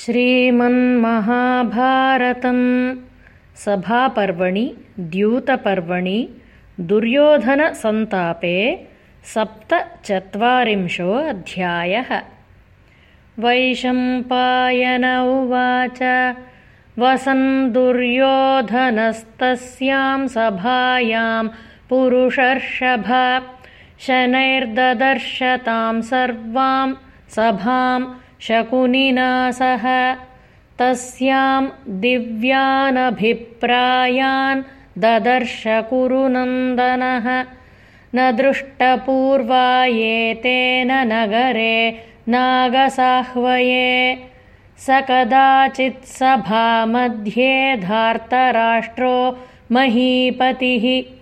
श्रीमन्महाभारतं सभापर्वणि द्यूतपर्वणि दुर्योधनसन्तापे सप्तचत्वारिंशो अध्यायः। वैशम्पायन उवाच वसन् दुर्योधनस्तस्यां सभायां पुरुषर्षभ शनैर्ददर्शतां सर्वां सभां शकुनिना सह तस्यां दिव्यानभिप्रायान् ददर्श कुरुनन्दनः। न दृष्टपूर्वा एतेन नगरे नागसाह्वये। स कदाचित्सभामध्ये धार्तराष्ट्रो महीपतिः।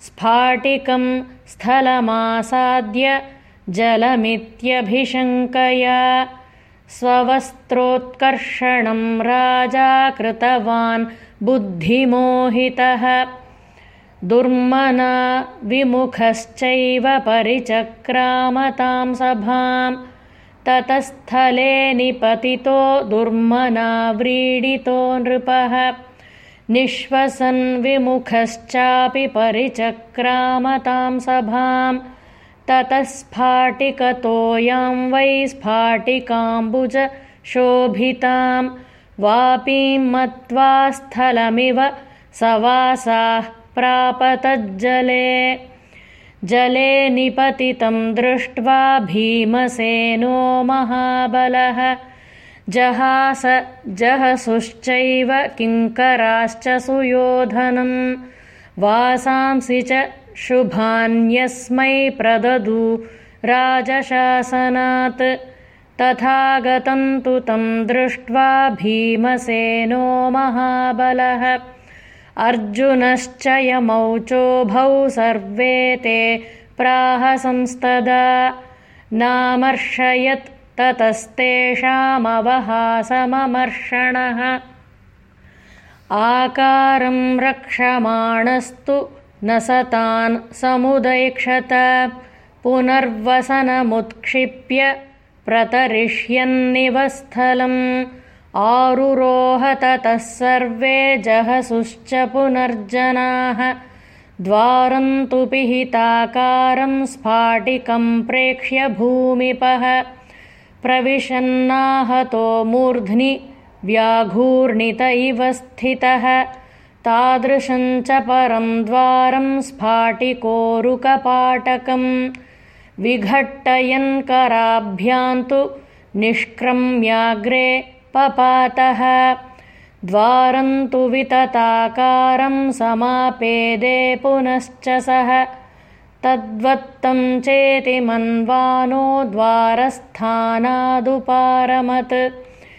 स्फाटिकं स्थलमासाद्य जलमित्यभिशङ्कया स्ववस्त्रोत्कर्षणं राजा कृतवान् बुद्धिमोहितः। दुर्मना विमुखश्चैव परिचक्रामतां सभां। ततस्थले निपतितो दुर्मना व्रीडितो नृपः। निःश्वसन् विमुखश्चापि परिचक्रामतां सभाम् ततः स्फाटिकतोयां वै स्फाटिकाम्बुज शोभितां वापीं मत्वा स्थलमिव सवासाः प्रापतज्जले। जले निपतितं दृष्ट्वा भीमसेनो महाबलः। जहास जहसुश्चैव किङ्कराश्च सुयोधनं वासांसि च शुभान्यस्मै प्रददु राजशासनात् तथागतं तु तं दृष्ट्वा भीमसेनो महाबलः। अर्जुनश्च यमौचोभौ सर्वे ते प्राहसंस्तदा। नामर्षयत् ततस्तेषामवहासममर्षणः। आकारं रक्षमाणस्तु न सतान् समुदैक्षत पुनर्वसनमुत्क्षिप्य प्रतरिष्यन्निवस्थलम्। आरुरोह ततः सर्वे जहसुश्च पुनर्जनाः। द्वारन्तु पिहिताकारं स्फाटिकं प्रेक्ष्य भूमिपः। प्रविशन्नाहतो मूर्ध्नि व्याघूर्णित इव स्थितः तादृशञ्च परं द्वारं स्फाटिकोरुकपाटकम् विघट्टयन्कराभ्यान्तु निष्क्रम्याग्रे पपातः। द्वारन्तु वितताकारं समापेदे पुनश्च सः। तद्वत्तं चेति मन्वानो द्वारस्थानादुपारमत्